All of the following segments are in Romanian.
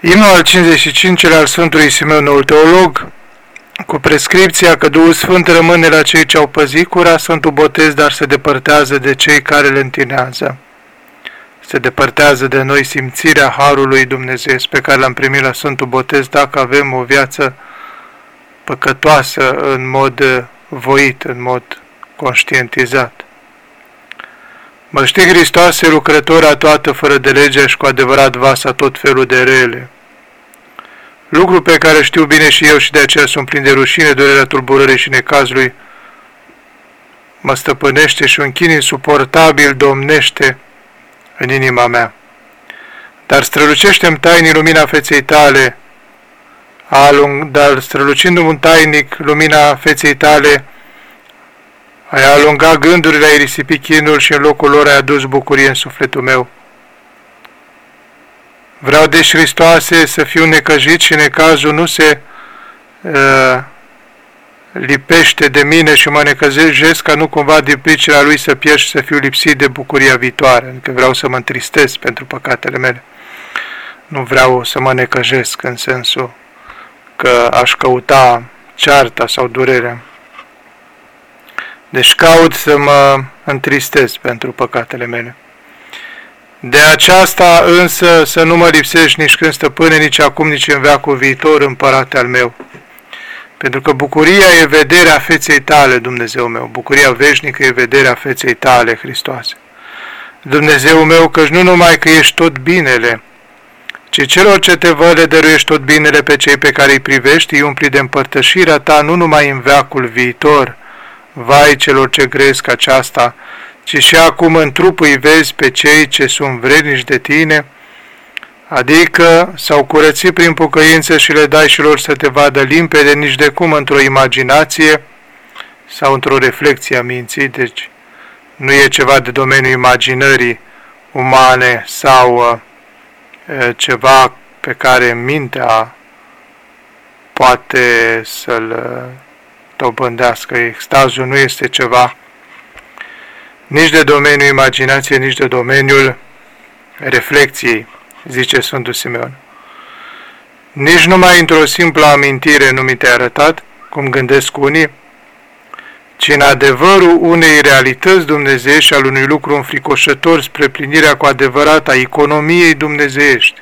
Imnul al 55-lea al Sfântului Simeon, noul teolog, cu prescripția că Duhul Sfânt rămâne la cei ce au păzit cura Sfântul Botez, dar se depărtează de cei care le întinează. Se depărtează de noi simțirea Harului Dumnezeu pe care l-am primit la Sfântul Botez dacă avem o viață păcătoasă în mod voit, în mod conștientizat. Mă știi, Hristoase, lucrătora toată fără de lege și cu adevărat vasa tot felul de rele. Lucru pe care știu bine și eu și de aceea sunt plin de rușine, durerea tulburării și necazului, mă stăpânește și un chin insuportabil domnește în inima mea. Dar strălucește-mi tainii lumina feței tale, alung, dar strălucindu-mi un tainic lumina feței tale, ai alungat gândurile, ai risipit chinul și în locul lor ai adus bucurie în sufletul meu. Vreau deci, Hristoase, să fiu necăjit și necazul nu se uh, lipește de mine și mă necăjesc ca nu cumva din pricina lui să pierd și să fiu lipsit de bucuria viitoare, adică vreau să mă întristez pentru păcatele mele. Nu vreau să mă necăjesc în sensul că aș căuta cearta sau durerea. Deci caut să mă întristez pentru păcatele mele. De aceasta însă să nu mă lipsești nici când stăpâne, nici acum, nici în veacul viitor, împărate al meu. Pentru că bucuria e vederea feței tale, Dumnezeu meu. Bucuria veșnică e vederea feței tale, Hristoase. Dumnezeu meu, căci nu numai că ești tot binele, ci celor ce te văd le dăruiești tot binele pe cei pe care îi privești, îi umpli de împărtășirea ta nu numai în veacul viitor, vai celor ce gresc aceasta, ci și acum în trup îi vezi pe cei ce sunt vrednici de tine, adică s-au curățit prin pocăință și le dai și lor să te vadă limpede, nici de cum într-o imaginație sau într-o reflexie a minții, deci nu e ceva de domeniul imaginării umane sau uh, ceva pe care mintea poate să-l uh, dobândească. Extazul nu este ceva nici de domeniul imaginației, nici de domeniul reflecției, zice Sfântul Simeon. Nici numai într-o simplă amintire nu mi te arătat, cum gândesc unii, ci în adevărul unei realități dumnezeiești al unui lucru înfricoșător spre plinirea cu adevărat a economiei dumnezeiești.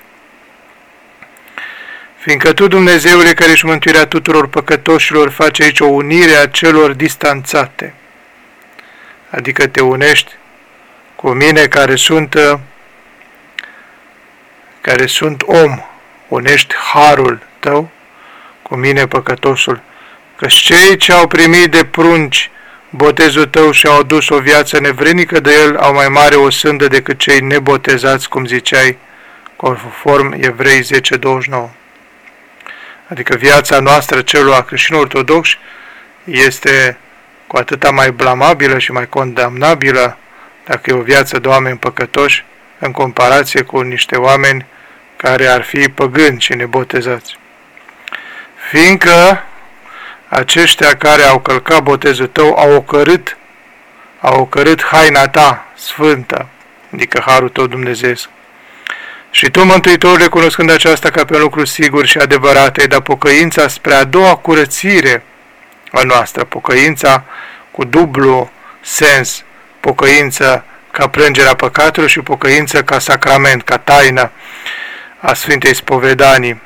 Fiindcă Tu, Dumnezeule, care ești mântuirea tuturor păcătoșilor, faci aici o unire a celor distanțate – adică te unești cu mine care sunt, care sunt om, unești harul tău cu mine păcătosul, că cei ce au primit de prunci botezul tău și au adus o viață nevrenică de el au mai mare o sândă decât cei nebotezați, cum ziceai, conform Evrei 10.29. Adică viața noastră celor creștini ortodoxi este cu atâta mai blamabilă și mai condamnabilă dacă e o viață de oameni păcătoși în comparație cu niște oameni care ar fi păgâni și nebotezați. Fiindcă aceștia care au călcat botezul tău au ocărât, au ocărât haina ta sfântă, adică harul tău Dumnezeu. Și tu, Mântuitorule, cunoscând aceasta ca pe un lucru sigur și adevărat, ai dat pocăința spre a doua curățire a noastră, pocăința cu dublu sens, pocăință ca plângerea păcatelor și pocăință ca sacrament, ca taină a Sfintei Spovedanii.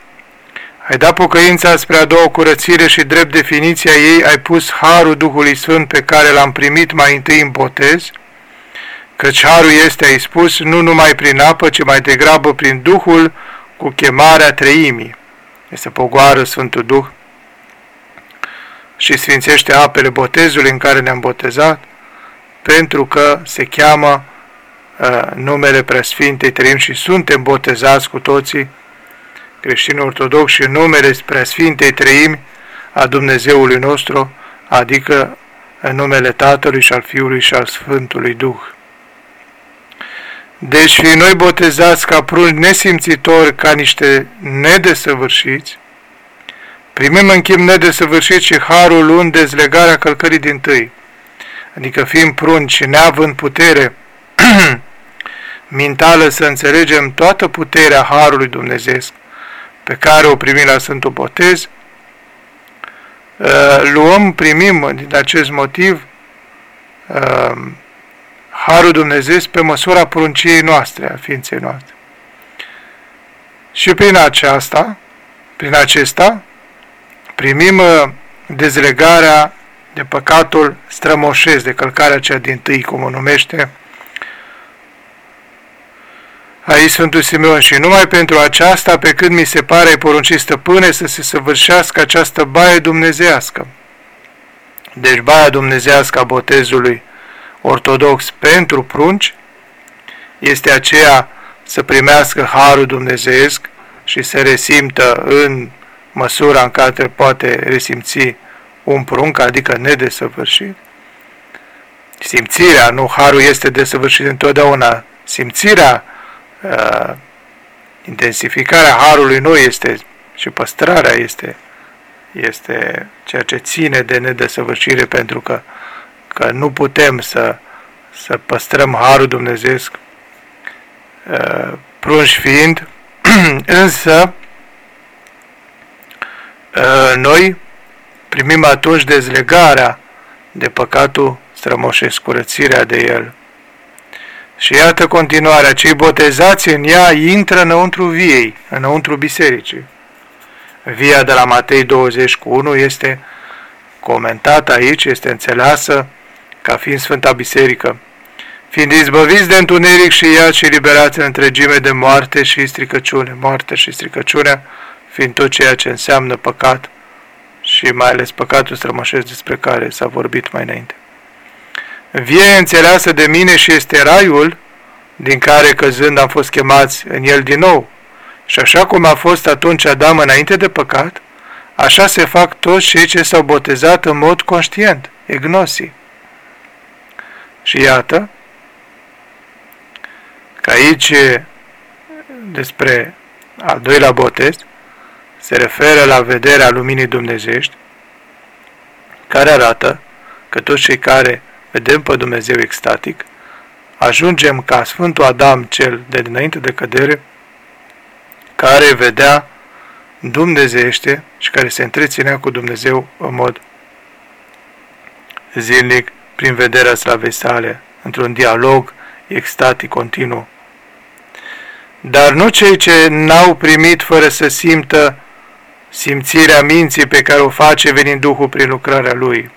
Ai dat pocăința spre a doua curățire și drept definiția ei ai pus Harul Duhului Sfânt pe care l-am primit mai întâi în botez, căci Harul este, ai spus, nu numai prin apă, ci mai degrabă prin Duhul cu chemarea treimii. Este pogoară Sfântul Duh și sfințește apele botezului în care ne-am botezat, pentru că se cheamă uh, numele Preasfintei Trăim și suntem botezați cu toții creștini ortodoxi și numele Preasfintei Trăim a Dumnezeului nostru, adică în numele Tatălui și al Fiului și al Sfântului Duh. Deci fi noi botezați ca prunci nesimțitori, ca niște nedesăvârșiți, Primim în chip nedesăvârșit și harul luând dezlegarea călcării din tâi, adică fiind prunci și neavând putere. Mintală să înțelegem toată puterea harului Dumnezeu, pe care o primim la Sfântul Botez, uh, luăm, primim din acest motiv uh, Harul Dumnezeu pe măsura prunciei noastre, a ființei noastre. Și prin aceasta, prin acesta, primim uh, dezlegarea de păcatul strămoșesc, de călcarea cea din tâi, cum o numește aici Sfântul Simeon și numai pentru aceasta, pe cât mi se pare poruncit stăpâne să se săvârșească această baie dumnezească. Deci baia dumnezească a botezului ortodox pentru prunci este aceea să primească harul dumnezeesc și să resimtă în măsura în care poate resimți un prunc, adică nedesăvârșit. Simțirea, nu harul este desăvârșit întotdeauna. Simțirea, uh, intensificarea harului noi este și păstrarea este, este ceea ce ține de nedesăvârșire pentru că, că nu putem să, să păstrăm harul dumnezeesc uh, prunși fiind, însă uh, noi primim atunci dezlegarea de păcatul strămoșesc, curățirea de el. Și iată continuarea, cei botezați în ea intră înăuntru viei, înăuntru bisericii. Via de la Matei 20 cu 1 este comentată aici, este înțeleasă ca fiind Sfânta Biserică. Fiind izbăviți de întuneric și ea și liberați în întregime de moarte și stricăciune, moarte și stricăciune, fiind tot ceea ce înseamnă păcat, și mai ales păcatul strămoșesc despre care s-a vorbit mai înainte. Vie înțeleasă de mine și este raiul din care căzând am fost chemați în el din nou. Și așa cum a fost atunci Adam înainte de păcat, așa se fac toți cei ce s-au botezat în mod conștient, egnosii. Și iată că aici despre al doilea botez, se referă la vederea luminii dumnezești, care arată că toți cei care vedem pe Dumnezeu extatic, ajungem ca Sfântul Adam cel de dinainte de cădere, care vedea dumnezeiește și care se întreținea cu Dumnezeu în mod zilnic prin vederea slavei sale, într-un dialog extatic continuu. Dar nu cei ce n-au primit fără să simtă simțirea minții pe care o face venind Duhul prin lucrarea Lui.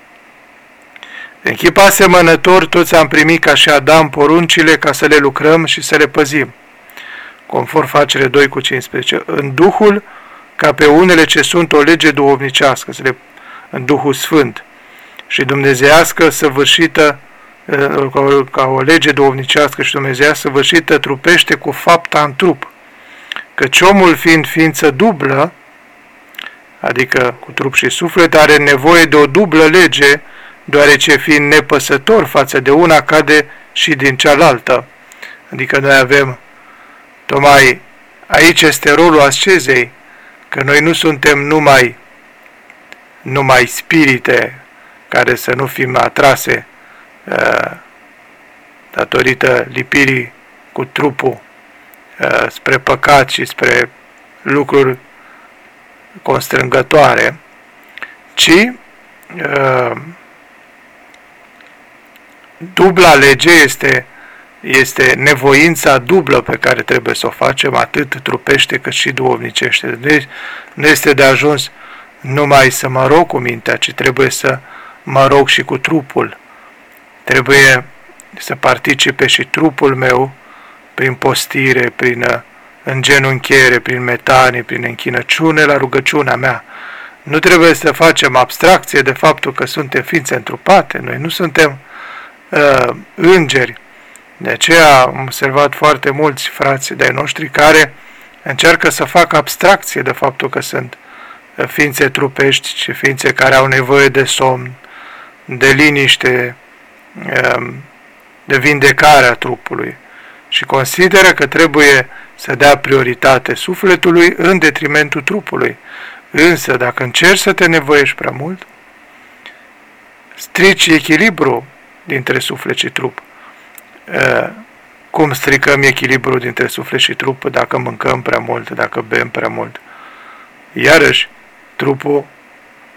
În chip asemănător, toți am primit ca și Adam poruncile ca să le lucrăm și să le păzim, conform facere 2 cu 15, în Duhul ca pe unele ce sunt o lege duhovnicească, să le, în Duhul Sfânt și dumnezeiască săvârșită ca o lege duhovnicească și dumnezeiască săvârșită trupește cu fapta în trup, căci omul fiind ființă dublă, adică cu trup și suflet, are nevoie de o dublă lege, deoarece fiind nepăsător față de una, cade și din cealaltă. Adică noi avem, tocmai aici este rolul ascezei, că noi nu suntem numai, numai spirite care să nu fim atrase uh, datorită lipirii cu trupul uh, spre păcat și spre lucruri constrângătoare, ci uh, dubla lege este, este nevoința dublă pe care trebuie să o facem, atât trupește cât și duovnicește. Deci nu este de ajuns numai să mă rog cu mintea, ci trebuie să mă rog și cu trupul. Trebuie să participe și trupul meu prin postire, prin uh, în genunchiere, prin metanie, prin închinăciune la rugăciunea mea. Nu trebuie să facem abstracție de faptul că suntem ființe întrupate, noi nu suntem uh, îngeri. De aceea am observat foarte mulți frați de-ai noștri care încearcă să facă abstracție de faptul că sunt uh, ființe trupești și ființe care au nevoie de somn, de liniște, um, de vindecare a trupului și consideră că trebuie să dea prioritate sufletului în detrimentul trupului. Însă, dacă încerci să te nevoiești prea mult, strici echilibru dintre suflet și trup. Cum stricăm echilibru dintre suflet și trup dacă mâncăm prea mult, dacă bem prea mult, iarăși trupul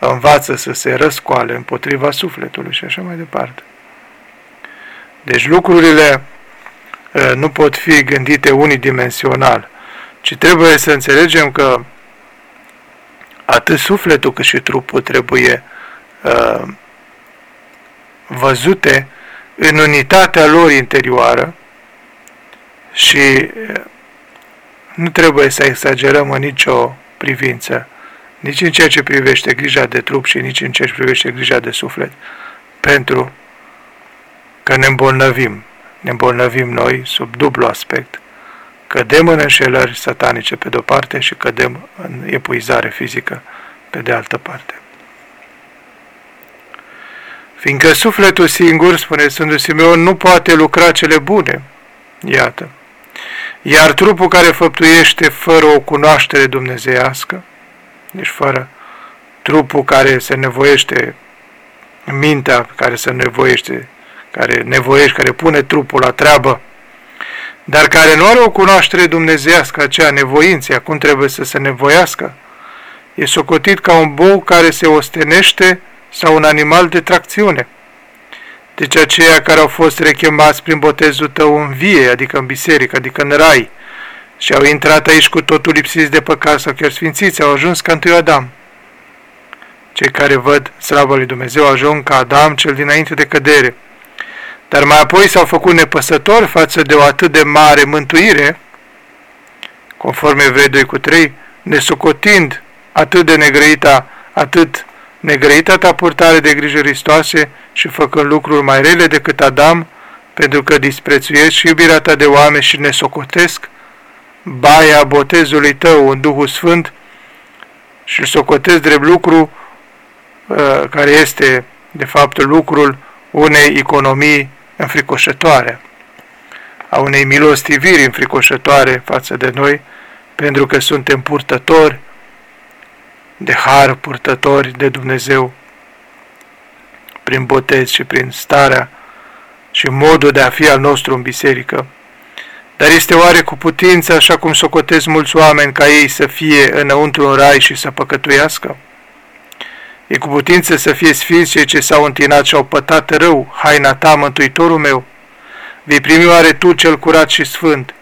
învață să se răscoale împotriva sufletului și așa mai departe. Deci lucrurile uh, nu pot fi gândite unidimensional, ci trebuie să înțelegem că atât sufletul cât și trupul trebuie uh, văzute în unitatea lor interioară și uh, nu trebuie să exagerăm în nicio privință, nici în ceea ce privește grija de trup și nici în ceea ce privește grija de suflet, pentru că ne îmbolnăvim. Ne îmbolnăvim noi sub dublu aspect. Cădem în înșelări satanice pe de-o parte și cădem în epuizare fizică pe de altă parte. Fiindcă sufletul singur, spune Sfântul Simeon, nu poate lucra cele bune, iată, iar trupul care făptuiește fără o cunoaștere dumnezeiască, deci fără trupul care se nevoiește, mintea care se nevoiește, care nevoiește, care pune trupul la treabă, dar care nu are o cunoaștere dumnezeiască, aceea nevoinția, cum trebuie să se nevoiască, e socotit ca un bou care se ostenește sau un animal de tracțiune. Deci aceia care au fost rechemați prin botezul tău în vie, adică în biserică, adică în rai, și au intrat aici cu totul lipsiți de păcat sau chiar sfințiți, au ajuns ca întâi Adam. Cei care văd slavă lui Dumnezeu ajung ca Adam cel dinainte de cădere. Dar mai apoi s-au făcut nepăsători față de o atât de mare mântuire, conform Evrei 2 cu 3, nesocotind atât de negrăita, atât negrăita ta purtare de grijă ristoase și făcând lucruri mai rele decât Adam, pentru că disprețuiesc și iubirea ta de oameni și ne socotesc, baia botezului tău în Duhul Sfânt și socotesc drept lucru uh, care este, de fapt, lucrul unei economii înfricoșătoare, a unei milostiviri înfricoșătoare față de noi, pentru că suntem purtători de har, purtători de Dumnezeu, prin botez și prin starea și modul de a fi al nostru în biserică. Dar este oare cu putință, așa cum socotez mulți oameni, ca ei să fie înăuntru în rai și să păcătuiască? E cu putință să fie sfinți cei ce s-au întinat și au pătat rău, haina ta, mântuitorul meu? Vei primi oare tu cel curat și sfânt?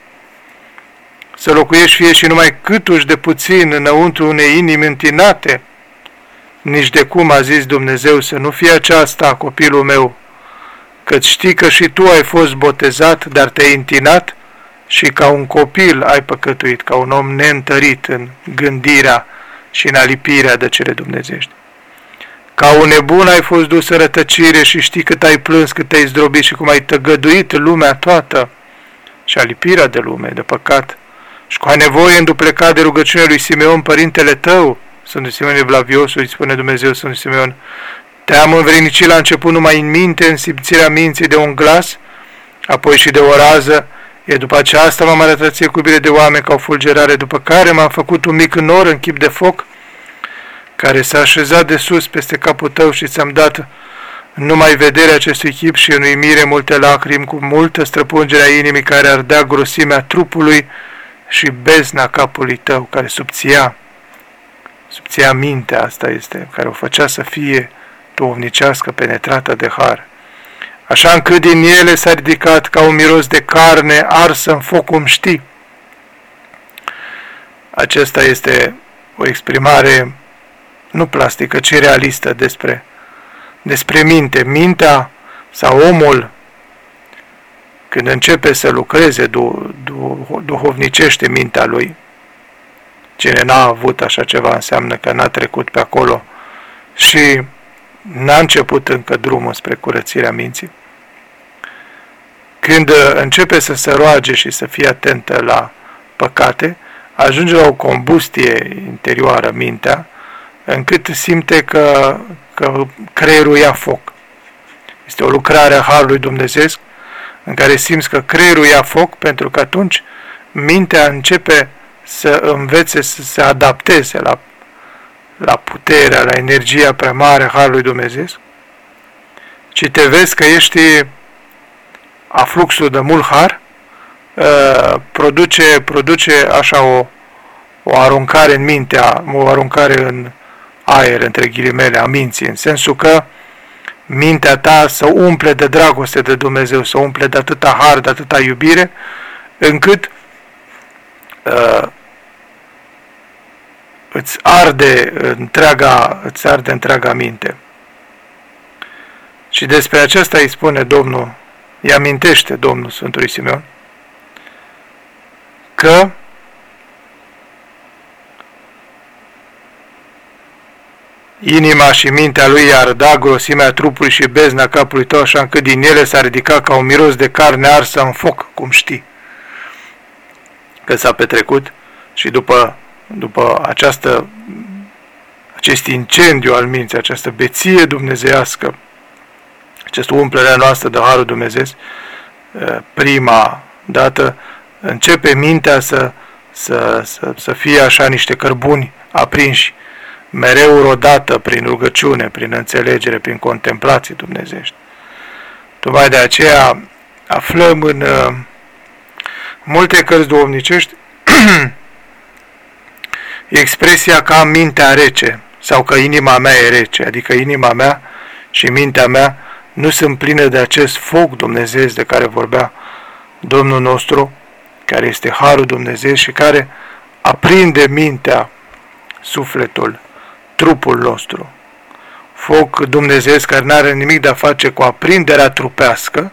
Să locuiești fie și numai câtuși de puțin înăuntru unei inimi întinate? Nici de cum a zis Dumnezeu să nu fie aceasta copilul meu, că știi că și tu ai fost botezat, dar te-ai întinat și ca un copil ai păcătuit, ca un om neîntărit în gândirea și în alipirea de cele dumnezești. Ca un nebun ai fost dus în rătăcire și știi cât ai plâns, cât ai zdrobit și cum ai tăgăduit lumea toată și alipirea de lume, de păcat. Și cu ai nevoie înduplecat de rugăciunea lui Simeon, părintele tău, Sfântul Simeon Evlaviosul, îi spune Dumnezeu Sfântul Simeon, te-am învrednicit la început numai în minte, în simțirea minții de un glas, apoi și de o rază, e după aceasta m-am arătat cu iubire de oameni ca o fulgerare, după care m-am făcut un mic nor în chip de foc, care s-a așezat de sus peste capul tău și ți-am dat numai vederea acestui chip și în uimire multe lacrimi cu multă străpungere a inimii care ardea grosimea trupului și bezna capului tău care subția, subția mintea asta este, care o făcea să fie duhovnicească penetrată de har. Așa încât din ele s-a ridicat ca un miros de carne arsă în foc cum știi. Acesta este o exprimare nu plastică, ci realistă despre, despre minte. Mintea sau omul, când începe să lucreze du, du, duhovnicește mintea lui, cine n-a avut așa ceva înseamnă că n-a trecut pe acolo și n-a început încă drumul spre curățirea minții. Când începe să se roage și să fie atentă la păcate, ajunge la o combustie interioară mintea, încât simte că, că creierul ia foc. Este o lucrare a Harului Dumnezeu în care simți că creierul ia foc pentru că atunci mintea începe să învețe să se adapteze la, la puterea, la energia prea mare a Harului Dumnezeu și te vezi că ești a fluxul de mult har, uh, produce, produce așa o, o aruncare în mintea, o aruncare în aer, între ghilimele, a minții, în sensul că mintea ta să umple de dragoste de Dumnezeu, să umple de atâta har, de atâta iubire, încât uh, îți arde întreaga, îți arde întreaga minte. Și despre aceasta îi spune Domnul, îi amintește Domnul Sfântului Simeon, că Inima și mintea lui i-ar da grosimea trupului și bezna capului tău, așa încât din ele s-a ridicat ca un miros de carne arsă în foc, cum știi. Că s-a petrecut și după, după această, acest incendiu al minții, această beție dumnezeiască, această umplere noastră de Harul Dumnezeu, prima dată începe mintea să, să, să, să fie așa niște cărbuni aprinși, mereu rodată prin rugăciune, prin înțelegere, prin contemplații dumnezești. Tocmai de aceea aflăm în uh, multe cărți duomnicești expresia că am mintea rece sau că inima mea e rece, adică inima mea și mintea mea nu sunt pline de acest foc Dumnezeu de care vorbea Domnul nostru, care este Harul Dumnezeu și care aprinde mintea, sufletul, trupul nostru. Foc Dumnezeu care nu are nimic de a face cu aprinderea trupească,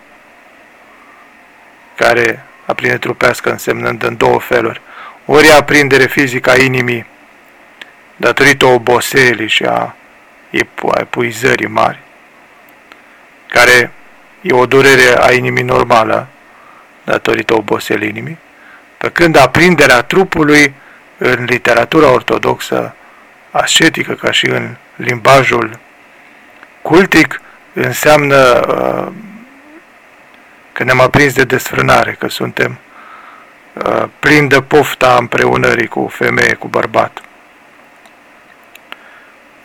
care aprinde trupească însemnând în două feluri. Ori aprindere fizică a inimii, datorită oboselii și a epuizării mari, care e o durere a inimii normală, datorită oboselii inimii, pe când aprinderea trupului în literatura ortodoxă ascetică, ca și în limbajul cultic, înseamnă uh, că ne-am aprins de desfrânare, că suntem uh, plini de pofta împreunării cu femeie, cu bărbat.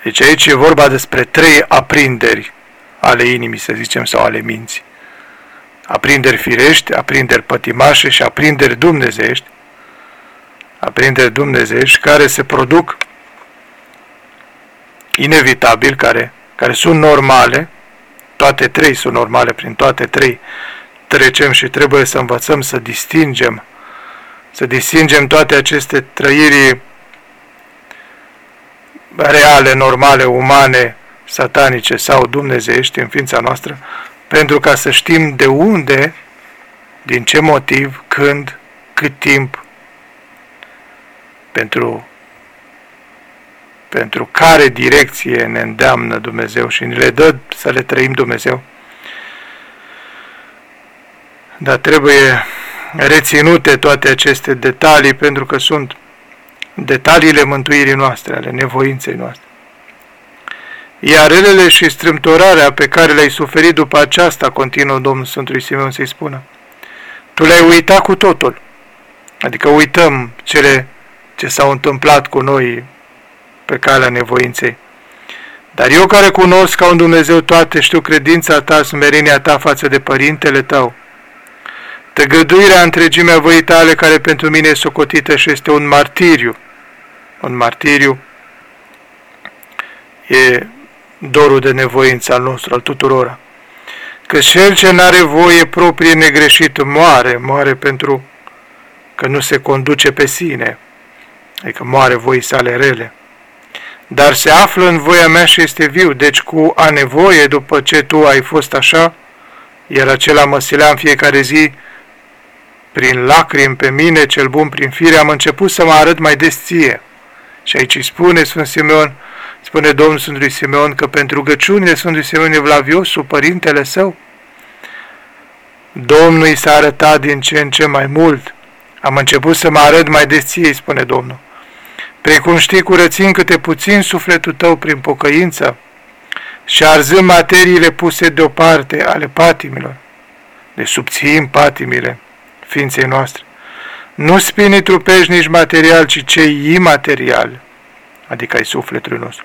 Deci aici e vorba despre trei aprinderi ale inimii, să zicem, sau ale minții. Aprinderi firești, aprinderi pătimașe și aprinderi dumnezești, aprinderi dumnezești care se produc inevitabil, care, care sunt normale, toate trei sunt normale, prin toate trei trecem și trebuie să învățăm să distingem, să distingem toate aceste trăiri reale, normale, umane, satanice sau dumnezeiești în ființa noastră, pentru ca să știm de unde, din ce motiv, când, cât timp, pentru pentru care direcție ne îndeamnă Dumnezeu și ne le dă să le trăim Dumnezeu. Dar trebuie reținute toate aceste detalii pentru că sunt detaliile mântuirii noastre, ale nevoinței noastre. Iar relele și strâmtorarea pe care le-ai suferit după aceasta, continuă Domnul Sfântului Simeon să-i spună, tu le-ai uitat cu totul. Adică uităm cele ce s-au întâmplat cu noi pe calea nevoinței. Dar eu care cunosc ca un Dumnezeu toate, știu credința ta, smerenia ta față de părintele tău, tăgăduirea întregimea voii tale care pentru mine e socotită și este un martiriu. Un martiriu e dorul de nevoință al nostru, al tuturora. Că cel ce n-are voie proprie negreșit moare, moare pentru că nu se conduce pe sine, adică moare voii sale rele dar se află în voia mea și este viu, deci cu a nevoie, după ce tu ai fost așa, iar acela mă silea în fiecare zi, prin lacrimi pe mine, cel bun prin fire, am început să mă arăt mai des ție. Și aici îi spune Sfânt Simeon, spune Domnul Sfântului Simeon că pentru rugăciunile Sfântului Simeon Evlaviosul, părintele său, Domnul i s-a arătat din ce în ce mai mult. Am început să mă arăt mai des ție, spune Domnul. Precum știi, curățind câte puțin sufletul tău prin pocăință și arzând materiile puse deoparte ale patimilor, de subțim patimile ființei noastre, nu spinii trupești nici material, ci cei imaterial, adică ai sufletului nostru,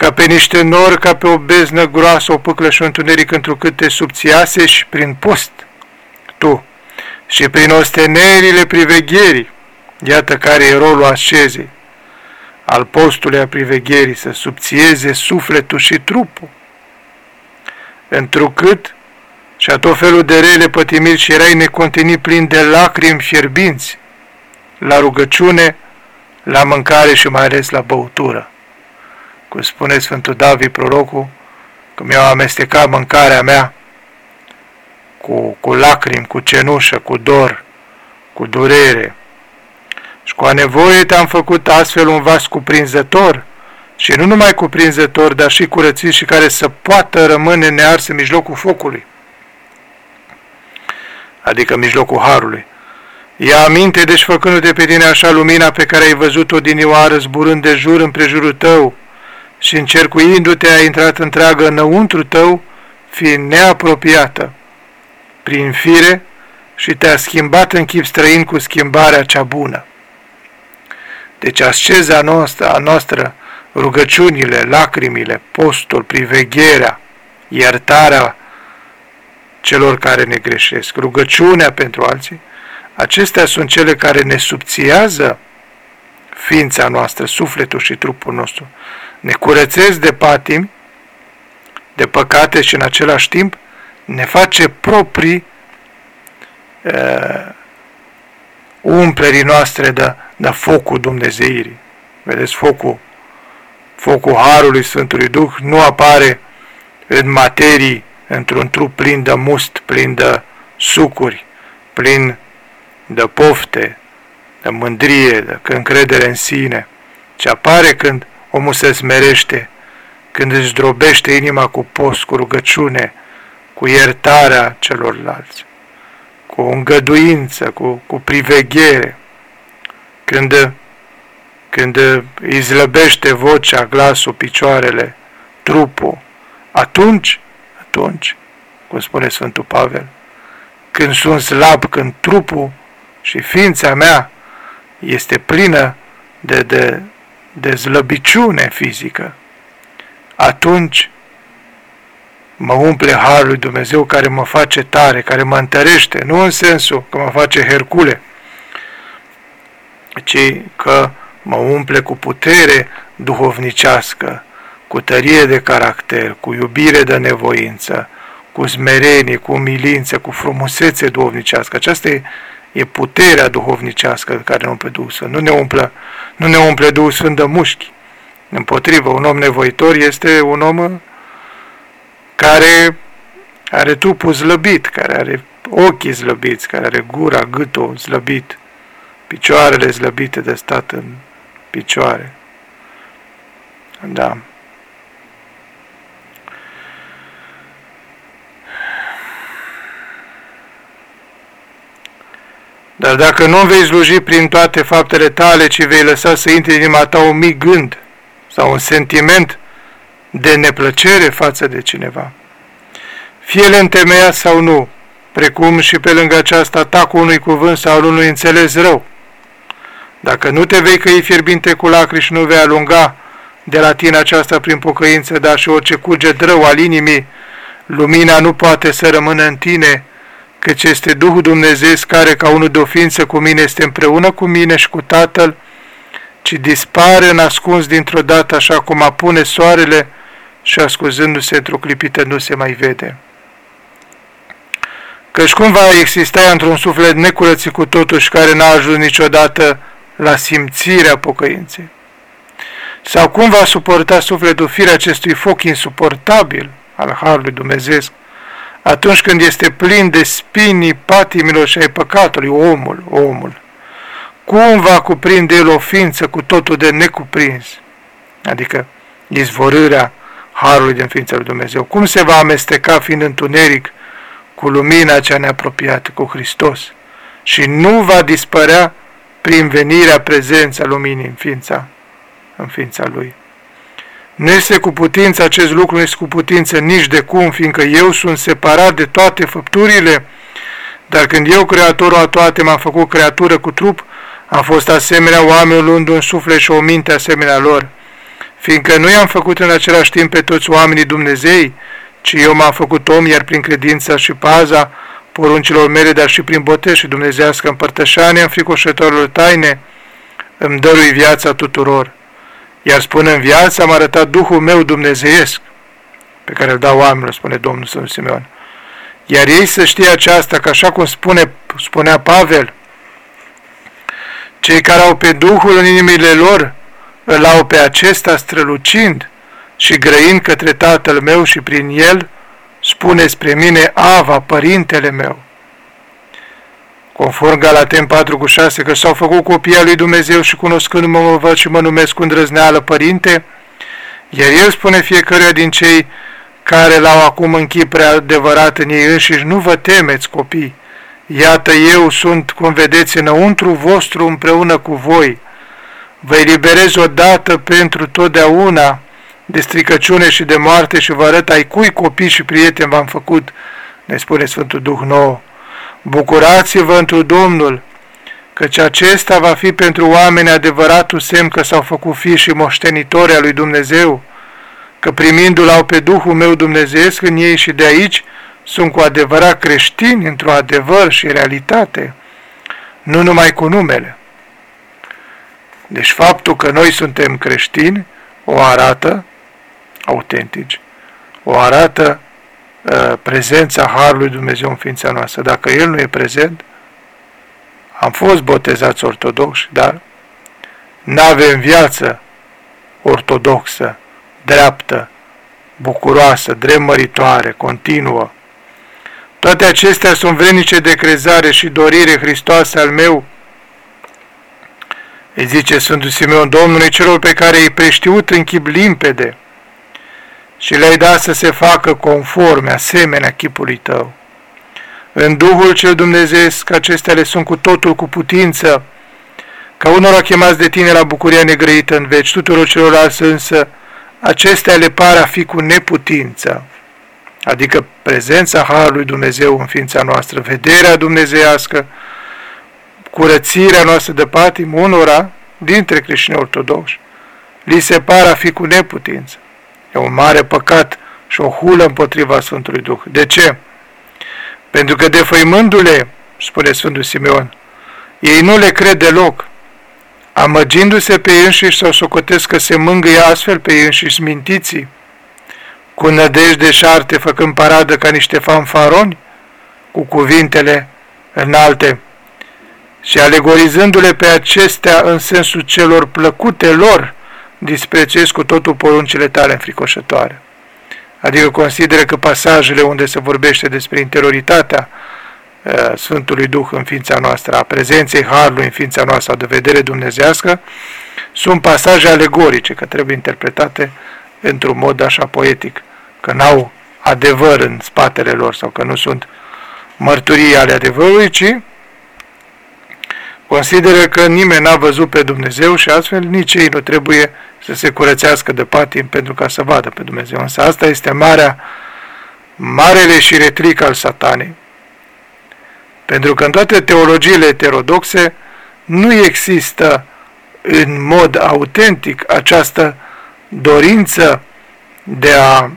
ca pe niște nori, ca pe o beznă groasă, o pâclă și un întuneric, întrucât te subțiase și prin post, tu, și prin ostenerile privegherii, iată care e rolul ascezei, al postului a privegherii să subțieze sufletul și trupul, întrucât și a tot felul de rele pătimiri și erai necontenit plin de lacrimi fierbinți, la rugăciune, la mâncare și mai ales la băutură. Cum spune Sfântul David, prorocul, că mi-au amestecat mâncarea mea cu, cu lacrimi, cu cenușă, cu dor, cu durere. Și cu a nevoie te-am făcut astfel un vas cuprinzător, și nu numai cuprinzător, dar și curățit și care să poată rămâne nears în mijlocul focului, adică în mijlocul harului. Ia aminte, deci făcându-te pe tine așa lumina pe care ai văzut-o din ioară zburând de jur împrejurul tău și încercuindu-te a intrat întreagă înăuntru tău, fiind neapropiată prin fire și te-a schimbat în chip străin cu schimbarea cea bună. Deci asceza noastră, a noastră, rugăciunile, lacrimile, postul, privegherea, iertarea celor care ne greșesc, rugăciunea pentru alții, acestea sunt cele care ne subțiază ființa noastră, sufletul și trupul nostru. Ne curățesc de patimi, de păcate și în același timp ne face proprii uh, umplerii noastre de, de focul Dumnezeirii. Vedeți, focul, focul Harului Sfântului Duh nu apare în materii, într-un trup plin de must, plin de sucuri, plin de pofte, de mândrie, de încredere în sine, ci apare când omul se smerește, când își zdrobește inima cu post, cu rugăciune, cu iertarea celorlalți, cu îngăduință, cu, cu priveghere, când, când îi zlăbește vocea, glasul, picioarele, trupul, atunci, atunci, cum spune Sfântul Pavel, când sunt slab, când trupul și ființa mea este plină de, de, de zlăbiciune fizică, atunci mă umple Harul lui Dumnezeu care mă face tare, care mă întărește, nu în sensul că mă face Hercule, ci că mă umple cu putere duhovnicească, cu tărie de caracter, cu iubire de nevoință, cu smerenie, cu umilință, cu frumusețe duhovnicească. Aceasta e, e puterea duhovnicească care ne umple Duhul Sfânt. Nu ne umple, nu ne umple Duhul Sfânt de mușchi. Împotrivă, un om nevoitor este un om care are trupul slăbit, care are ochii slăbiți, care are gura, gâtul slăbit, picioarele slăbite de stat în picioare. Da. Dar dacă nu vei sluji prin toate faptele tale, ci vei lăsa să intre în inima ta un mic gând sau un sentiment de neplăcere față de cineva, fie el întemeiat sau nu, precum și pe lângă aceasta atacul unui cuvânt sau unui înțeles rău, dacă nu te vei căi fierbinte cu lacrimi și nu vei alunga de la tine aceasta prin pocăință, dar și orice curge drău al inimii, lumina nu poate să rămână în tine, căci este Duhul Dumnezeu care ca unul de o ființă cu mine este împreună cu mine și cu Tatăl, ci dispare în ascuns dintr-o dată așa cum apune soarele și ascuzându-se într-o clipită nu se mai vede. Căci cum va exista într-un suflet necurățit cu totul și care n-a ajuns niciodată la simțirea pocăinței? Sau cum va suporta sufletul firea acestui foc insuportabil al Harului Dumnezeu atunci când este plin de spinii patimilor și ai păcatului, omul, omul? Cum va cuprinde el o ființă cu totul de necuprins? Adică izvorârea Harului din ființa lui Dumnezeu. Cum se va amesteca fiind întuneric cu lumina cea neapropiată, cu Hristos? Și nu va dispărea prin venirea prezența luminii în ființa, în ființa Lui. Nu este cu putință acest lucru, nu este cu putință nici de cum, fiindcă eu sunt separat de toate făpturile, dar când eu, Creatorul a toate, m-am făcut creatură cu trup, am fost asemenea oamenilor luând un suflet și o minte asemenea lor, fiindcă nu i-am făcut în același timp pe toți oamenii Dumnezei, ci eu m-am făcut om, iar prin credința și paza poruncilor mele, dar și prin botez și dumnezească împărtășanie fricoșătorilor taine, îmi dărui viața tuturor. Iar spune în viață am arătat Duhul meu dumnezeiesc, pe care îl dau oamenilor, spune Domnul Sfântul Simeon. Iar ei să știe aceasta, că așa cum spune, spunea Pavel, cei care au pe Duhul în inimile lor, îl au pe acesta strălucind și grăind către Tatăl meu și prin el spune spre mine Ava, Părintele meu. Conform Galaten 4 cu 6, că s-au făcut copii al lui Dumnezeu și cunoscându-mă mă văd și mă numesc cu îndrăzneală Părinte, iar El spune fiecăruia din cei care l-au acum în chip prea adevărat în ei înșiși, nu vă temeți copii, iată eu sunt, cum vedeți, înăuntru vostru împreună cu voi, vă eliberez odată pentru totdeauna de stricăciune și de moarte și vă arăt ai cui copii și prieteni v-am făcut, ne spune Sfântul Duh nou. Bucurați-vă întru Domnul, căci acesta va fi pentru oameni adevăratul semn că s-au făcut fi și moștenitori al lui Dumnezeu, că primindu-l au pe Duhul meu dumnezeesc în ei și de aici sunt cu adevărat creștini într-o adevăr și realitate, nu numai cu numele. Deci faptul că noi suntem creștini o arată autentici, o arată uh, prezența Harului Dumnezeu în ființa noastră. Dacă El nu e prezent, am fost botezați ortodoxi, dar nu avem viață ortodoxă, dreaptă, bucuroasă, dremăritoare, continuă. Toate acestea sunt vrenice de crezare și dorire Hristoase al meu, îi zice Sfântul Simeon Domnului celor pe care îi preștiut în chip limpede și le-ai dat să se facă conforme, asemenea chipului tău. În Duhul cel Dumnezeesc acestea le sunt cu totul cu putință, ca unora chemați de tine la bucuria negrăită în veci, tuturor celorlalți însă, acestea le par a fi cu neputință, adică prezența Harului Dumnezeu în ființa noastră, vederea dumnezeiască, curățirea noastră de patim unora dintre creștini ortodoxi, li se par a fi cu neputință. E un mare păcat și o hulă împotriva Sfântului Duh. De ce? Pentru că defăimându-le, spune Sfântul Simeon, ei nu le cred deloc, amăgindu-se pe ei înșiși sau socotesc că se mângâie astfel pe ei înșiși mintiții, cu nădejde șarte făcând paradă ca niște fanfaroni, cu cuvintele înalte și alegorizându-le pe acestea în sensul celor plăcute lor, disprețuiesc cu totul poruncile tale înfricoșătoare. Adică consideră că pasajele unde se vorbește despre interioritatea uh, Sfântului Duh în ființa noastră, a prezenței Harului în ființa noastră, de vedere dumnezească, sunt pasaje alegorice, că trebuie interpretate într-un mod așa poetic, că n-au adevăr în spatele lor sau că nu sunt mărturii ale adevărului, ci consideră că nimeni n-a văzut pe Dumnezeu și astfel nici ei nu trebuie să se curățească de patim pentru ca să vadă pe Dumnezeu. Însă asta este marea, marele și retric al satanei. Pentru că în toate teologiile heterodoxe nu există în mod autentic această dorință de a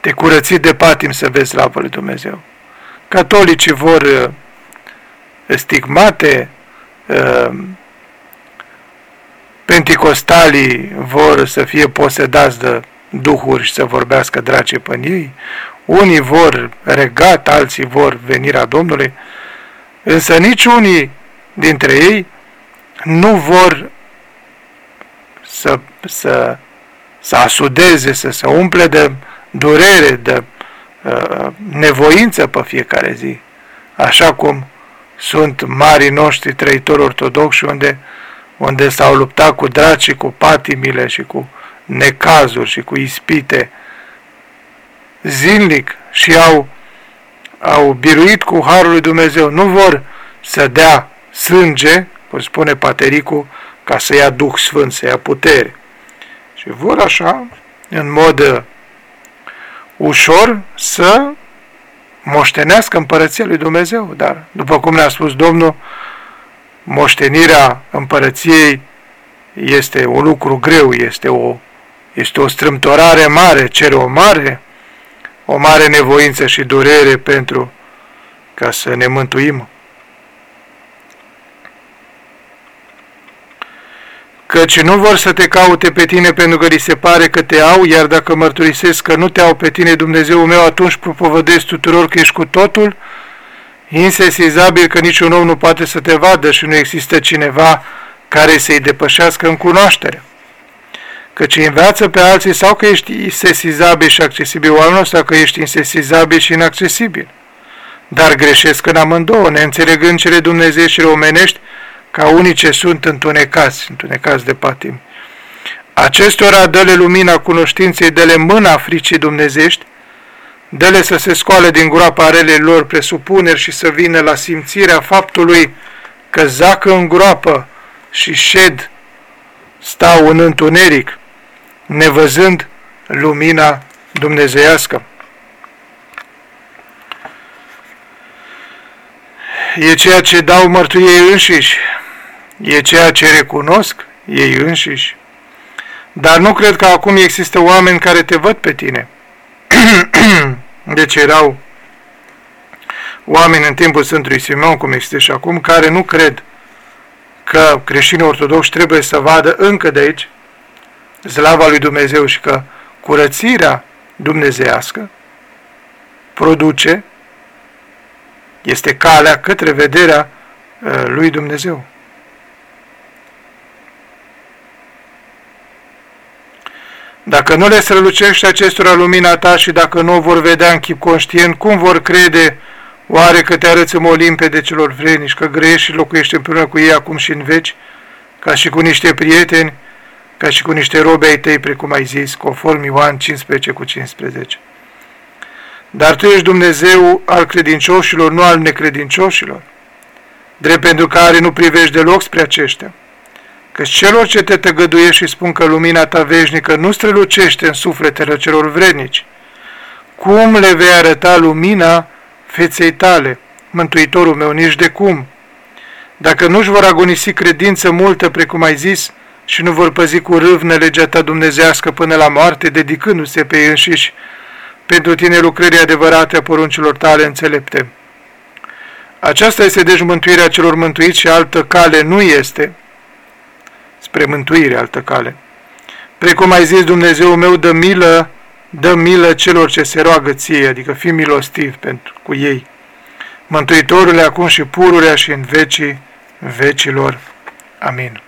te curăți de patim să vezi slavă lui Dumnezeu. Catolicii vor uh, stigmate, uh, Penticostalii vor să fie posedați de duhuri și să vorbească drace pe ei, unii vor regat, alții vor venirea Domnului, însă nici unii dintre ei nu vor să, să, să asudeze, să se umple de durere, de uh, nevoință pe fiecare zi, așa cum sunt marii noștri trăitori ortodoxi, unde unde s-au luptat cu draci, cu patimile și cu necazuri și cu ispite zilnic și au, au biruit cu Harul lui Dumnezeu. Nu vor să dea sânge, cum spune Patericul, ca să ia Duh Sfânt, să ia putere. Și vor așa, în mod uh, ușor, să moștenească împărăția lui Dumnezeu. Dar, după cum ne-a spus Domnul, moștenirea împărăției este un lucru greu, este o, este o strâmtorare mare, cere o mare, o mare nevoință și durere pentru ca să ne mântuim. căci nu vor să te caute pe tine pentru că li se pare că te au, iar dacă mărturisesc că nu te au pe tine Dumnezeu meu, atunci propovădesc tuturor că ești cu totul, insesizabil că niciun om nu poate să te vadă și nu există cineva care să-i depășească în cunoaștere. Căci înveață pe alții sau că ești insesizabil și accesibil oamenilor sau că ești insesizabil și inaccesibil. Dar greșesc în amândouă, neînțelegând cele Dumnezeu și omenești, ca unii ce sunt întunecați, întunecați de patim. Acestora dă-le lumina cunoștinței, dă-le mâna fricii dumnezești, dă-le să se scoale din groapa relei lor presupuneri și să vină la simțirea faptului că zacă în groapă și șed stau în întuneric, nevăzând lumina dumnezeiască. E ceea ce dau mărturie înșiși, e ceea ce recunosc ei înșiși. Dar nu cred că acum există oameni care te văd pe tine. deci erau oameni în timpul Sfântului Simeon, cum există și acum, care nu cred că creștinii ortodoxi trebuie să vadă încă de aici slava lui Dumnezeu și că curățirea dumnezeiască produce, este calea către vederea uh, lui Dumnezeu. Dacă nu le strălucește acestora lumina ta și dacă nu o vor vedea în chip conștient, cum vor crede? Oare că te arăți în limpede celor vrenici, că grești și locuiești împreună cu ei acum și în veci, ca și cu niște prieteni, ca și cu niște robe ai tăi, precum ai zis, conform Ioan 15 cu 15. Dar tu ești Dumnezeu al credincioșilor, nu al necredincioșilor, drept pentru care nu privești deloc spre aceștia că celor ce te tăgăduiești și spun că lumina ta veșnică nu strălucește în sufletele celor vrednici, cum le vei arăta lumina feței tale, Mântuitorul meu, nici de cum? Dacă nu-și vor agonisi credință multă, precum ai zis, și nu vor păzi cu râvnă legea ta dumnezească până la moarte, dedicându-se pe ei înșiși, pentru tine lucrării adevărate a poruncilor tale înțelepte. Aceasta este deci mântuirea celor mântuiți și altă cale nu este, spre mântuire, altă cale. Precum ai zis, Dumnezeu meu, dă milă, dă milă celor ce se roagă ție, adică fi milostiv pentru cu ei. Mântuitorule acum și pururea și în vecii vecilor. Amin.